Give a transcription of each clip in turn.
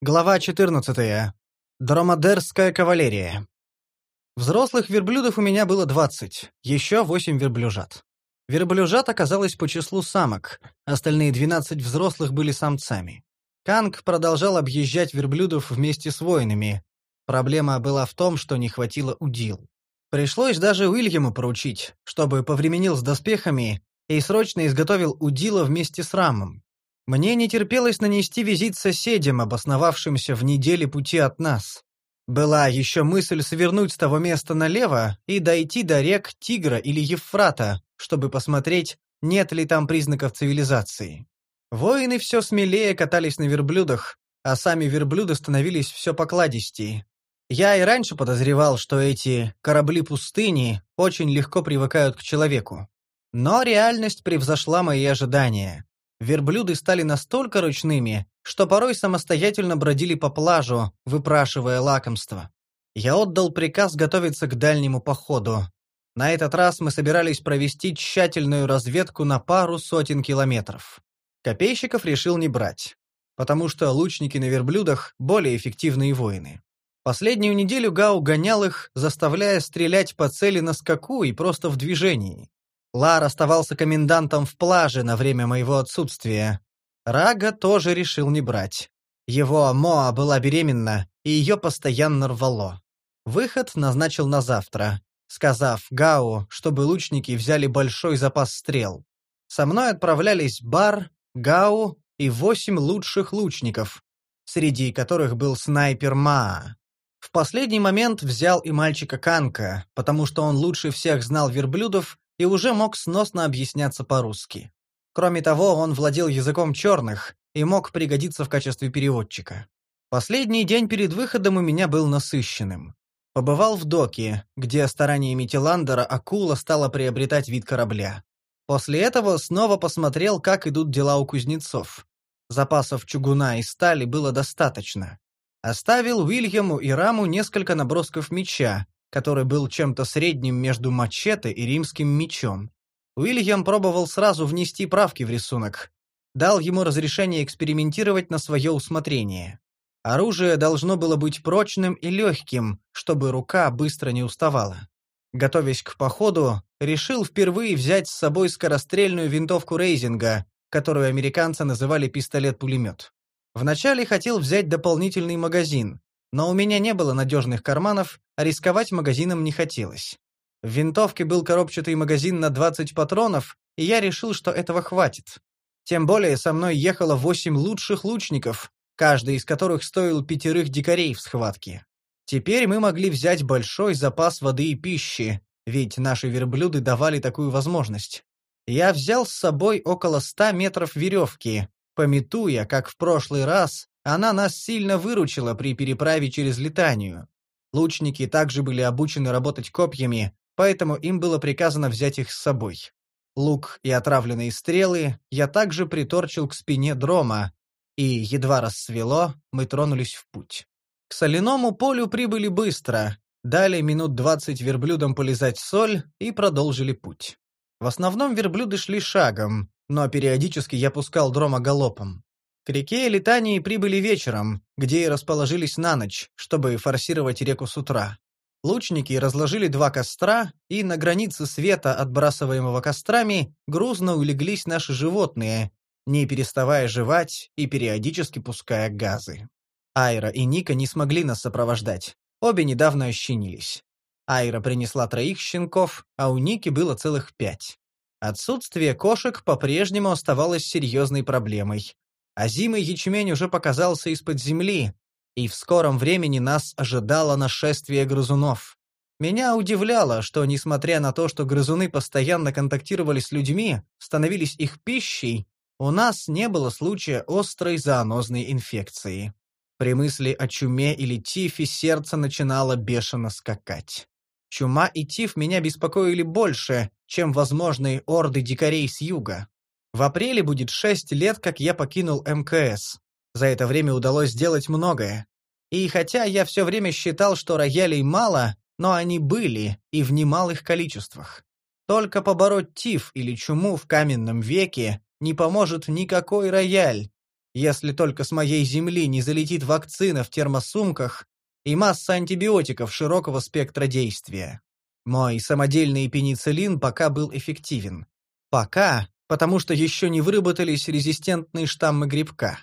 Глава 14. Дромадерская кавалерия. Взрослых верблюдов у меня было 20, еще 8 верблюжат. Верблюжат оказалось по числу самок, остальные 12 взрослых были самцами. Канг продолжал объезжать верблюдов вместе с воинами. Проблема была в том, что не хватило удил. Пришлось даже Уильяму поручить, чтобы повременил с доспехами и срочно изготовил удила вместе с рамом. Мне не терпелось нанести визит соседям, обосновавшимся в неделе пути от нас. Была еще мысль свернуть с того места налево и дойти до рек Тигра или Евфрата, чтобы посмотреть, нет ли там признаков цивилизации. Воины все смелее катались на верблюдах, а сами верблюды становились все покладистее. Я и раньше подозревал, что эти корабли пустыни очень легко привыкают к человеку. Но реальность превзошла мои ожидания. Верблюды стали настолько ручными, что порой самостоятельно бродили по плажу, выпрашивая лакомство. Я отдал приказ готовиться к дальнему походу. На этот раз мы собирались провести тщательную разведку на пару сотен километров. Копейщиков решил не брать, потому что лучники на верблюдах – более эффективные воины. Последнюю неделю Гау гонял их, заставляя стрелять по цели на скаку и просто в движении. Лар оставался комендантом в плаже на время моего отсутствия. Рага тоже решил не брать. Его Моа была беременна, и ее постоянно рвало. Выход назначил на завтра, сказав Гау, чтобы лучники взяли большой запас стрел. Со мной отправлялись Бар, Гау и восемь лучших лучников, среди которых был снайпер Маа. В последний момент взял и мальчика Канка, потому что он лучше всех знал верблюдов и уже мог сносно объясняться по-русски. Кроме того, он владел языком черных и мог пригодиться в качестве переводчика. Последний день перед выходом у меня был насыщенным. Побывал в доке, где стараниями Тиландера акула стала приобретать вид корабля. После этого снова посмотрел, как идут дела у кузнецов. Запасов чугуна и стали было достаточно. Оставил Уильяму и Раму несколько набросков меча, который был чем-то средним между мачете и римским мечом. Уильям пробовал сразу внести правки в рисунок. Дал ему разрешение экспериментировать на свое усмотрение. Оружие должно было быть прочным и легким, чтобы рука быстро не уставала. Готовясь к походу, решил впервые взять с собой скорострельную винтовку Рейзинга, которую американцы называли пистолет-пулемет. Вначале хотел взять дополнительный магазин, но у меня не было надежных карманов, а рисковать магазином не хотелось. В винтовке был коробчатый магазин на 20 патронов, и я решил, что этого хватит. Тем более со мной ехало восемь лучших лучников, каждый из которых стоил пятерых дикарей в схватке. Теперь мы могли взять большой запас воды и пищи, ведь наши верблюды давали такую возможность. Я взял с собой около ста метров веревки, пометуя, как в прошлый раз, она нас сильно выручила при переправе через Литанию. Лучники также были обучены работать копьями, поэтому им было приказано взять их с собой. Лук и отравленные стрелы я также приторчил к спине дрома, и, едва рассвело, мы тронулись в путь. К соляному полю прибыли быстро, дали минут двадцать верблюдам полезать соль и продолжили путь. В основном верблюды шли шагом, но периодически я пускал дрома галопом. К реке Литании прибыли вечером, где и расположились на ночь, чтобы форсировать реку с утра. Лучники разложили два костра, и на границе света, отбрасываемого кострами, грузно улеглись наши животные, не переставая жевать и периодически пуская газы. Айра и Ника не смогли нас сопровождать. Обе недавно ощенились. Айра принесла троих щенков, а у Ники было целых пять. Отсутствие кошек по-прежнему оставалось серьезной проблемой, а зимый ячмень уже показался из-под земли, и в скором времени нас ожидало нашествие грызунов. Меня удивляло, что, несмотря на то, что грызуны постоянно контактировали с людьми, становились их пищей, у нас не было случая острой зоонозной инфекции. При мысли о чуме или тифе сердце начинало бешено скакать. Чума и тиф меня беспокоили больше, чем возможные орды дикарей с юга. В апреле будет шесть лет, как я покинул МКС. За это время удалось сделать многое. И хотя я все время считал, что роялей мало, но они были, и в немалых количествах. Только побороть тиф или чуму в каменном веке не поможет никакой рояль. если только с моей земли не залетит вакцина в термосумках и масса антибиотиков широкого спектра действия. Мой самодельный пенициллин пока был эффективен. Пока, потому что еще не выработались резистентные штаммы грибка.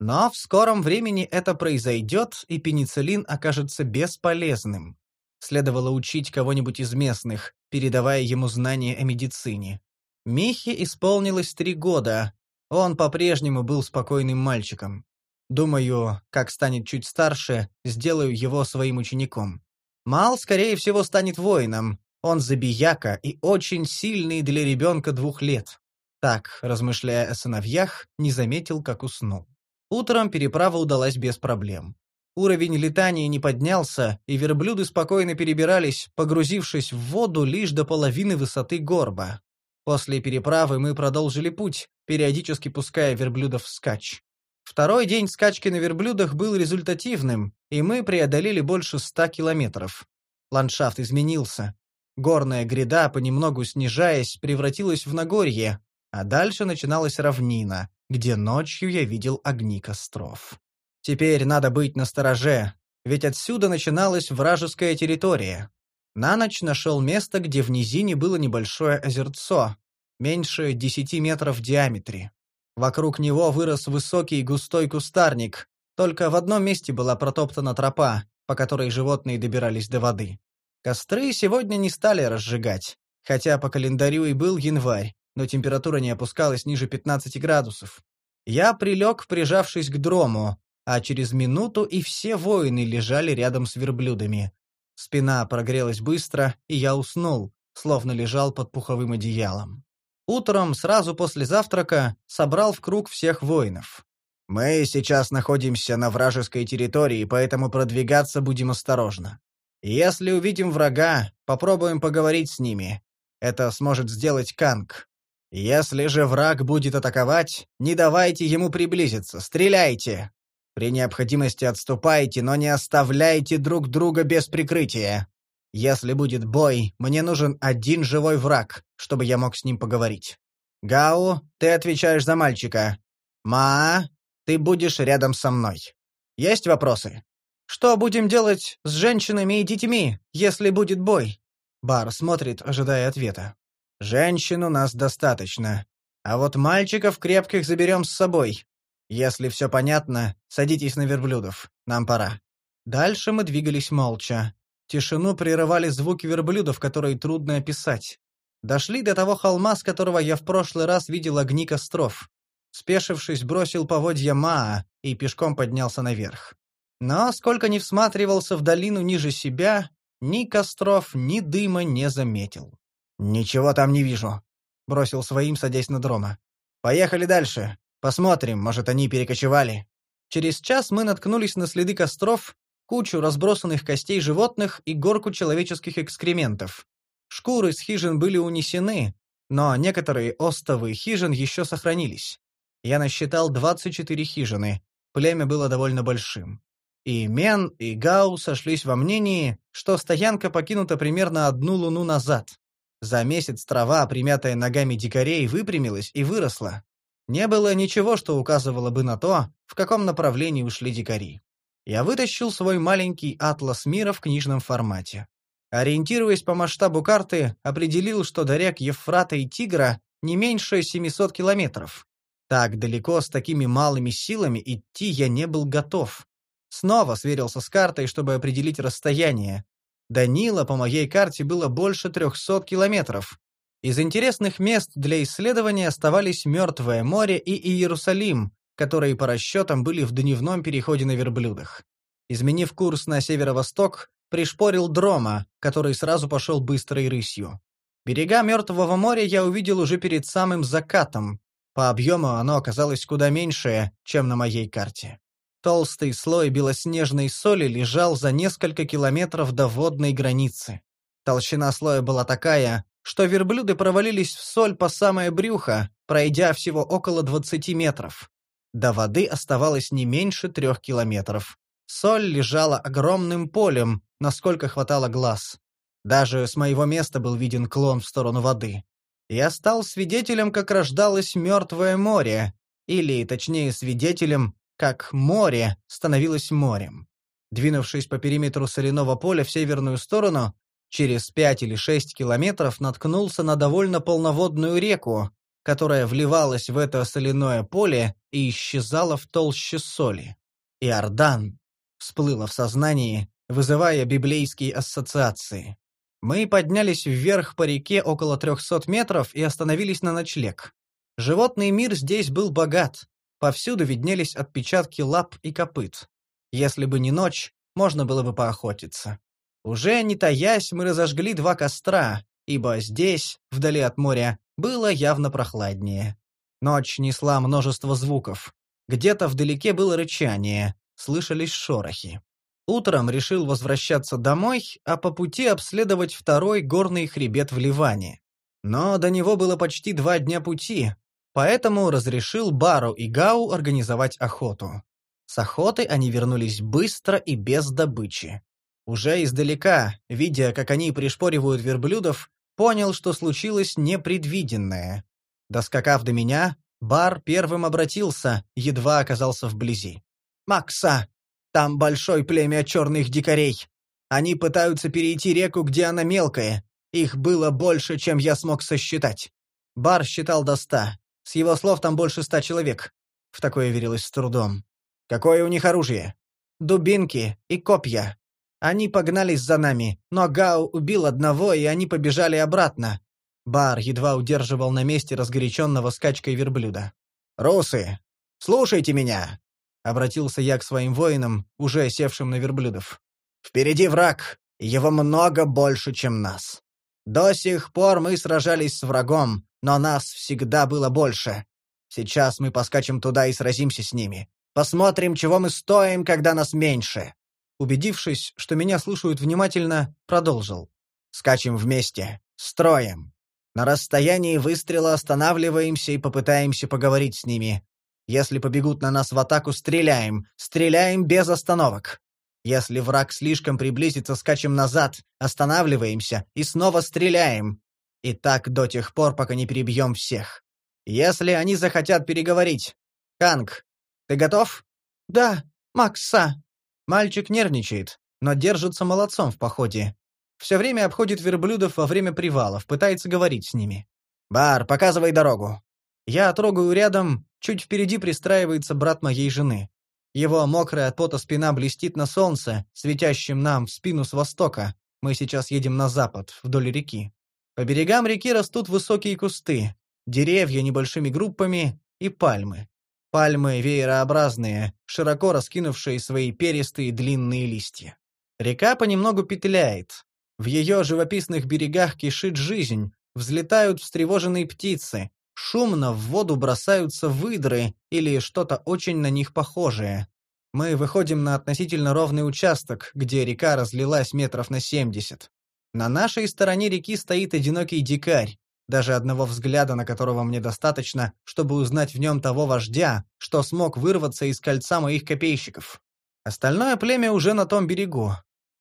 Но в скором времени это произойдет, и пенициллин окажется бесполезным. Следовало учить кого-нибудь из местных, передавая ему знания о медицине. Михе исполнилось три года. Он по-прежнему был спокойным мальчиком. Думаю, как станет чуть старше, сделаю его своим учеником. Мал, скорее всего, станет воином. Он забияка и очень сильный для ребенка двух лет. Так, размышляя о сыновьях, не заметил, как уснул. Утром переправа удалась без проблем. Уровень летания не поднялся, и верблюды спокойно перебирались, погрузившись в воду лишь до половины высоты горба. После переправы мы продолжили путь, периодически пуская верблюдов в скач. Второй день скачки на верблюдах был результативным, и мы преодолели больше ста километров. Ландшафт изменился. Горная гряда, понемногу снижаясь, превратилась в Нагорье, а дальше начиналась равнина, где ночью я видел огни костров. Теперь надо быть настороже, ведь отсюда начиналась вражеская территория. На ночь нашел место, где в низине было небольшое озерцо, меньше десяти метров в диаметре. Вокруг него вырос высокий густой кустарник, только в одном месте была протоптана тропа, по которой животные добирались до воды. Костры сегодня не стали разжигать, хотя по календарю и был январь, но температура не опускалась ниже 15 градусов. Я прилег, прижавшись к дрому, а через минуту и все воины лежали рядом с верблюдами. Спина прогрелась быстро, и я уснул, словно лежал под пуховым одеялом. Утром, сразу после завтрака, собрал в круг всех воинов. «Мы сейчас находимся на вражеской территории, поэтому продвигаться будем осторожно. Если увидим врага, попробуем поговорить с ними. Это сможет сделать Канг. Если же враг будет атаковать, не давайте ему приблизиться, стреляйте. При необходимости отступайте, но не оставляйте друг друга без прикрытия. Если будет бой, мне нужен один живой враг, чтобы я мог с ним поговорить. Гау, ты отвечаешь за мальчика. Ма, ты будешь рядом со мной. Есть вопросы? Что будем делать с женщинами и детьми, если будет бой? Бар смотрит, ожидая ответа. Женщин у нас достаточно. А вот мальчиков крепких заберем с собой. Если все понятно, садитесь на верблюдов. Нам пора». Дальше мы двигались молча. Тишину прерывали звуки верблюдов, которые трудно описать. Дошли до того холма, с которого я в прошлый раз видел огни костров. Спешившись, бросил поводья Маа и пешком поднялся наверх. Но, сколько ни всматривался в долину ниже себя, ни костров, ни дыма не заметил. «Ничего там не вижу», — бросил своим, садясь на дрома. «Поехали дальше. Посмотрим, может, они перекочевали». Через час мы наткнулись на следы костров, кучу разбросанных костей животных и горку человеческих экскрементов. Шкуры с хижин были унесены, но некоторые остовы хижин еще сохранились. Я насчитал 24 хижины, племя было довольно большим. И Мен, и Гау сошлись во мнении, что стоянка покинута примерно одну луну назад. За месяц трава, примятая ногами дикарей, выпрямилась и выросла. Не было ничего, что указывало бы на то, в каком направлении ушли дикари. Я вытащил свой маленький атлас мира в книжном формате. Ориентируясь по масштабу карты, определил, что до рек Евфрата и Тигра не меньше 700 километров. Так далеко с такими малыми силами идти я не был готов. Снова сверился с картой, чтобы определить расстояние, до Нила по моей карте было больше 300 километров. Из интересных мест для исследования оставались Мертвое море и Иерусалим, которые по расчетам были в дневном переходе на верблюдах. Изменив курс на северо-восток, пришпорил Дрома, который сразу пошел быстрой рысью. Берега Мертвого моря я увидел уже перед самым закатом. По объему оно оказалось куда меньшее, чем на моей карте. Толстый слой белоснежной соли лежал за несколько километров до водной границы. Толщина слоя была такая, что верблюды провалились в соль по самое брюхо, пройдя всего около 20 метров. До воды оставалось не меньше трех километров. Соль лежала огромным полем, насколько хватало глаз. Даже с моего места был виден клон в сторону воды. Я стал свидетелем, как рождалось мертвое море, или, точнее, свидетелем, как море становилось морем. Двинувшись по периметру соляного поля в северную сторону, через пять или шесть километров наткнулся на довольно полноводную реку, которая вливалась в это соляное поле и исчезала в толще соли. Иордан всплыло в сознании, вызывая библейские ассоциации. Мы поднялись вверх по реке около 300 метров и остановились на ночлег. Животный мир здесь был богат. Повсюду виднелись отпечатки лап и копыт. Если бы не ночь, можно было бы поохотиться. Уже не таясь, мы разожгли два костра, ибо здесь, вдали от моря, было явно прохладнее. Ночь несла множество звуков. Где-то вдалеке было рычание, слышались шорохи. Утром решил возвращаться домой, а по пути обследовать второй горный хребет в Ливане. Но до него было почти два дня пути, поэтому разрешил Бару и Гау организовать охоту. С охоты они вернулись быстро и без добычи. Уже издалека, видя, как они пришпоривают верблюдов, понял, что случилось непредвиденное. Доскакав до меня, Бар первым обратился, едва оказался вблизи. «Макса! Там большое племя черных дикарей. Они пытаются перейти реку, где она мелкая. Их было больше, чем я смог сосчитать». Бар считал до ста. С его слов там больше ста человек. В такое верилось с трудом. «Какое у них оружие?» «Дубинки и копья. Они погнались за нами, но Гау убил одного, и они побежали обратно. Бар едва удерживал на месте разгоряченного скачкой верблюда. «Русы, слушайте меня!» — обратился я к своим воинам, уже севшим на верблюдов. «Впереди враг, его много больше, чем нас. До сих пор мы сражались с врагом, но нас всегда было больше. Сейчас мы поскачем туда и сразимся с ними. Посмотрим, чего мы стоим, когда нас меньше. Убедившись, что меня слушают внимательно, продолжил. «Скачем вместе. Строем. На расстоянии выстрела останавливаемся и попытаемся поговорить с ними. Если побегут на нас в атаку, стреляем. Стреляем без остановок. Если враг слишком приблизится, скачем назад, останавливаемся и снова стреляем. И так до тех пор, пока не перебьем всех. Если они захотят переговорить. Канг, ты готов? Да, Макса. Мальчик нервничает, но держится молодцом в походе. Все время обходит верблюдов во время привалов, пытается говорить с ними. «Бар, показывай дорогу». Я трогаю рядом, чуть впереди пристраивается брат моей жены. Его мокрая от пота спина блестит на солнце, светящем нам в спину с востока. Мы сейчас едем на запад, вдоль реки. По берегам реки растут высокие кусты, деревья небольшими группами и пальмы. Пальмы веерообразные, широко раскинувшие свои перистые длинные листья. Река понемногу петляет. В ее живописных берегах кишит жизнь, взлетают встревоженные птицы, шумно в воду бросаются выдры или что-то очень на них похожее. Мы выходим на относительно ровный участок, где река разлилась метров на семьдесят. На нашей стороне реки стоит одинокий дикарь, даже одного взгляда на которого мне достаточно, чтобы узнать в нем того вождя, что смог вырваться из кольца моих копейщиков. Остальное племя уже на том берегу.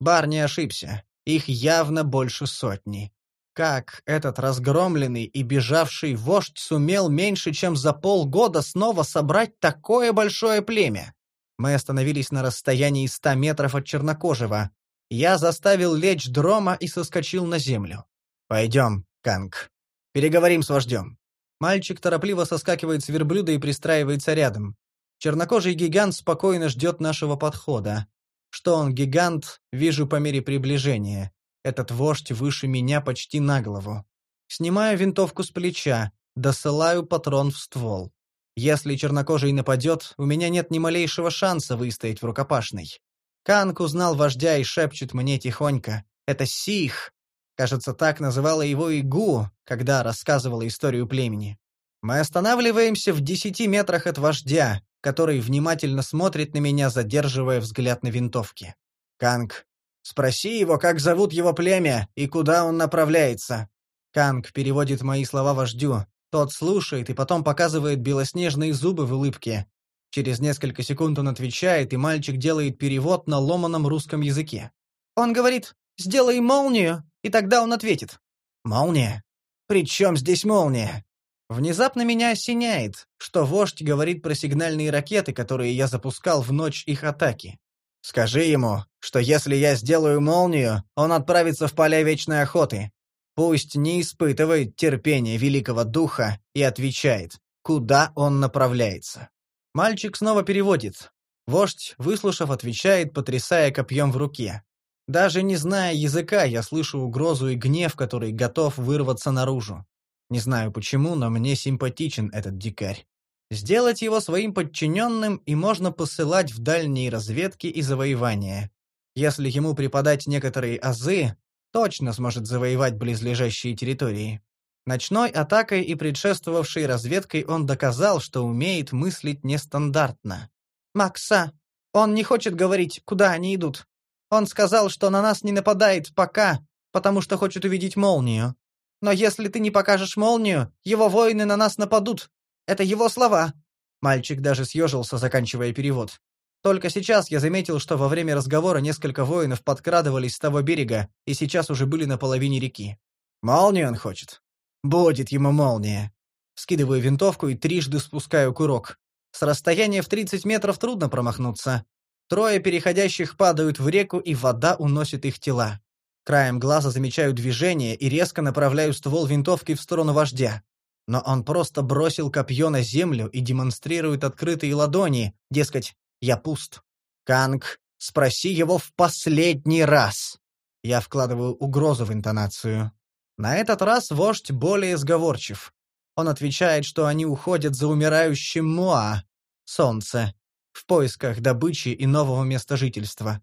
Бар не ошибся. Их явно больше сотни. Как этот разгромленный и бежавший вождь сумел меньше, чем за полгода снова собрать такое большое племя? Мы остановились на расстоянии ста метров от Чернокожего. Я заставил лечь дрома и соскочил на землю. «Пойдем, Канг», Переговорим с вождем». Мальчик торопливо соскакивает с верблюда и пристраивается рядом. Чернокожий гигант спокойно ждет нашего подхода. Что он гигант, вижу по мере приближения. Этот вождь выше меня почти на голову. Снимаю винтовку с плеча, досылаю патрон в ствол. Если чернокожий нападет, у меня нет ни малейшего шанса выстоять в рукопашной. Канг узнал вождя и шепчет мне тихонько. «Это Сих, Кажется, так называла его Игу, когда рассказывала историю племени. Мы останавливаемся в десяти метрах от вождя, который внимательно смотрит на меня, задерживая взгляд на винтовке. «Канг, спроси его, как зовут его племя и куда он направляется». Канг переводит мои слова вождю. Тот слушает и потом показывает белоснежные зубы в улыбке. Через несколько секунд он отвечает, и мальчик делает перевод на ломаном русском языке. Он говорит «Сделай молнию, и тогда он ответит. «Молния? При чем здесь молния?» Внезапно меня осеняет, что вождь говорит про сигнальные ракеты, которые я запускал в ночь их атаки. Скажи ему, что если я сделаю молнию, он отправится в поля вечной охоты. Пусть не испытывает терпения великого духа и отвечает, куда он направляется. Мальчик снова переводит. Вождь, выслушав, отвечает, потрясая копьем в руке. Даже не зная языка, я слышу угрозу и гнев, который готов вырваться наружу. Не знаю почему, но мне симпатичен этот дикарь. Сделать его своим подчиненным и можно посылать в дальние разведки и завоевания. Если ему преподать некоторые азы, точно сможет завоевать близлежащие территории. Ночной атакой и предшествовавшей разведкой он доказал, что умеет мыслить нестандартно. «Макса, он не хочет говорить, куда они идут. Он сказал, что на нас не нападает пока, потому что хочет увидеть молнию. Но если ты не покажешь молнию, его воины на нас нападут. Это его слова». Мальчик даже съежился, заканчивая перевод. Только сейчас я заметил, что во время разговора несколько воинов подкрадывались с того берега и сейчас уже были на половине реки. «Молнию он хочет?» «Будет ему молния». Скидываю винтовку и трижды спускаю курок. С расстояния в 30 метров трудно промахнуться. Трое переходящих падают в реку, и вода уносит их тела. Краем глаза замечаю движение и резко направляю ствол винтовки в сторону вождя. Но он просто бросил копье на землю и демонстрирует открытые ладони, дескать, я пуст. Канг, спроси его в последний раз. Я вкладываю угрозу в интонацию. На этот раз вождь более сговорчив. Он отвечает, что они уходят за умирающим Муа, солнце, в поисках добычи и нового места жительства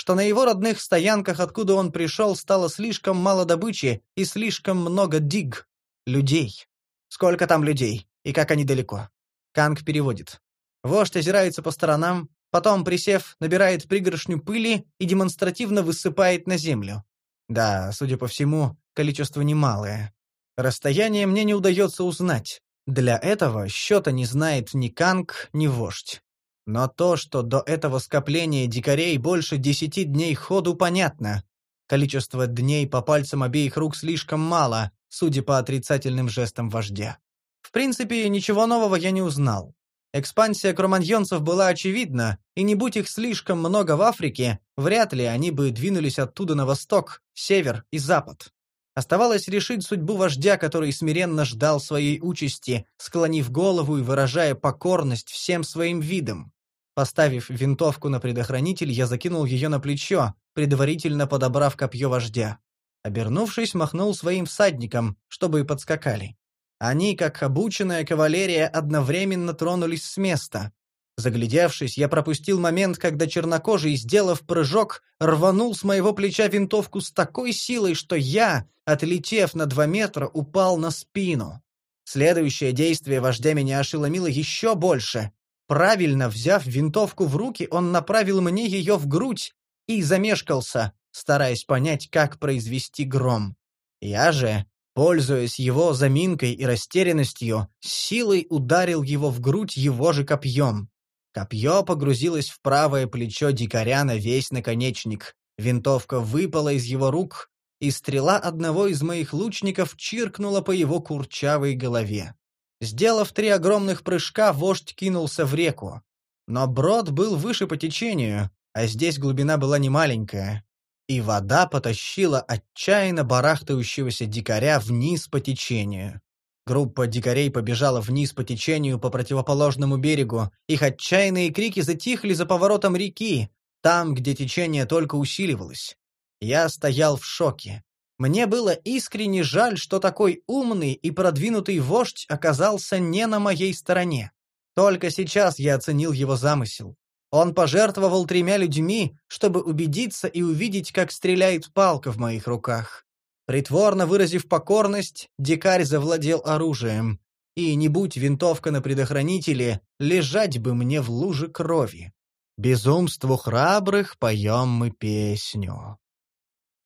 что на его родных стоянках, откуда он пришел, стало слишком мало добычи и слишком много диг, людей. Сколько там людей и как они далеко? Канг переводит. Вождь озирается по сторонам, потом, присев, набирает пригоршню пыли и демонстративно высыпает на землю. Да, судя по всему, количество немалое. Расстояние мне не удается узнать. Для этого счета не знает ни Канг, ни вождь. Но то, что до этого скопления дикарей больше десяти дней ходу, понятно. Количество дней по пальцам обеих рук слишком мало, судя по отрицательным жестам вождя. В принципе, ничего нового я не узнал. Экспансия кроманьонцев была очевидна, и не будь их слишком много в Африке, вряд ли они бы двинулись оттуда на восток, север и запад. Оставалось решить судьбу вождя, который смиренно ждал своей участи, склонив голову и выражая покорность всем своим видом. Поставив винтовку на предохранитель, я закинул ее на плечо, предварительно подобрав копье вождя. Обернувшись, махнул своим всадникам, чтобы и подскакали. Они, как обученная кавалерия, одновременно тронулись с места. Заглядевшись, я пропустил момент, когда чернокожий, сделав прыжок, рванул с моего плеча винтовку с такой силой, что я, отлетев на два метра, упал на спину. Следующее действие вождя меня ошеломило еще больше. Правильно взяв винтовку в руки, он направил мне ее в грудь и замешкался, стараясь понять, как произвести гром. Я же, пользуясь его заминкой и растерянностью, силой ударил его в грудь его же копьем. Копье погрузилось в правое плечо дикаря на весь наконечник. Винтовка выпала из его рук, и стрела одного из моих лучников чиркнула по его курчавой голове. Сделав три огромных прыжка, вождь кинулся в реку. Но брод был выше по течению, а здесь глубина была немаленькая. И вода потащила отчаянно барахтающегося дикаря вниз по течению. Группа дикарей побежала вниз по течению по противоположному берегу. Их отчаянные крики затихли за поворотом реки, там, где течение только усиливалось. Я стоял в шоке. Мне было искренне жаль, что такой умный и продвинутый вождь оказался не на моей стороне. Только сейчас я оценил его замысел. Он пожертвовал тремя людьми, чтобы убедиться и увидеть, как стреляет палка в моих руках. Притворно выразив покорность, дикарь завладел оружием. И не будь винтовка на предохранителе, лежать бы мне в луже крови. Безумству храбрых поем мы песню.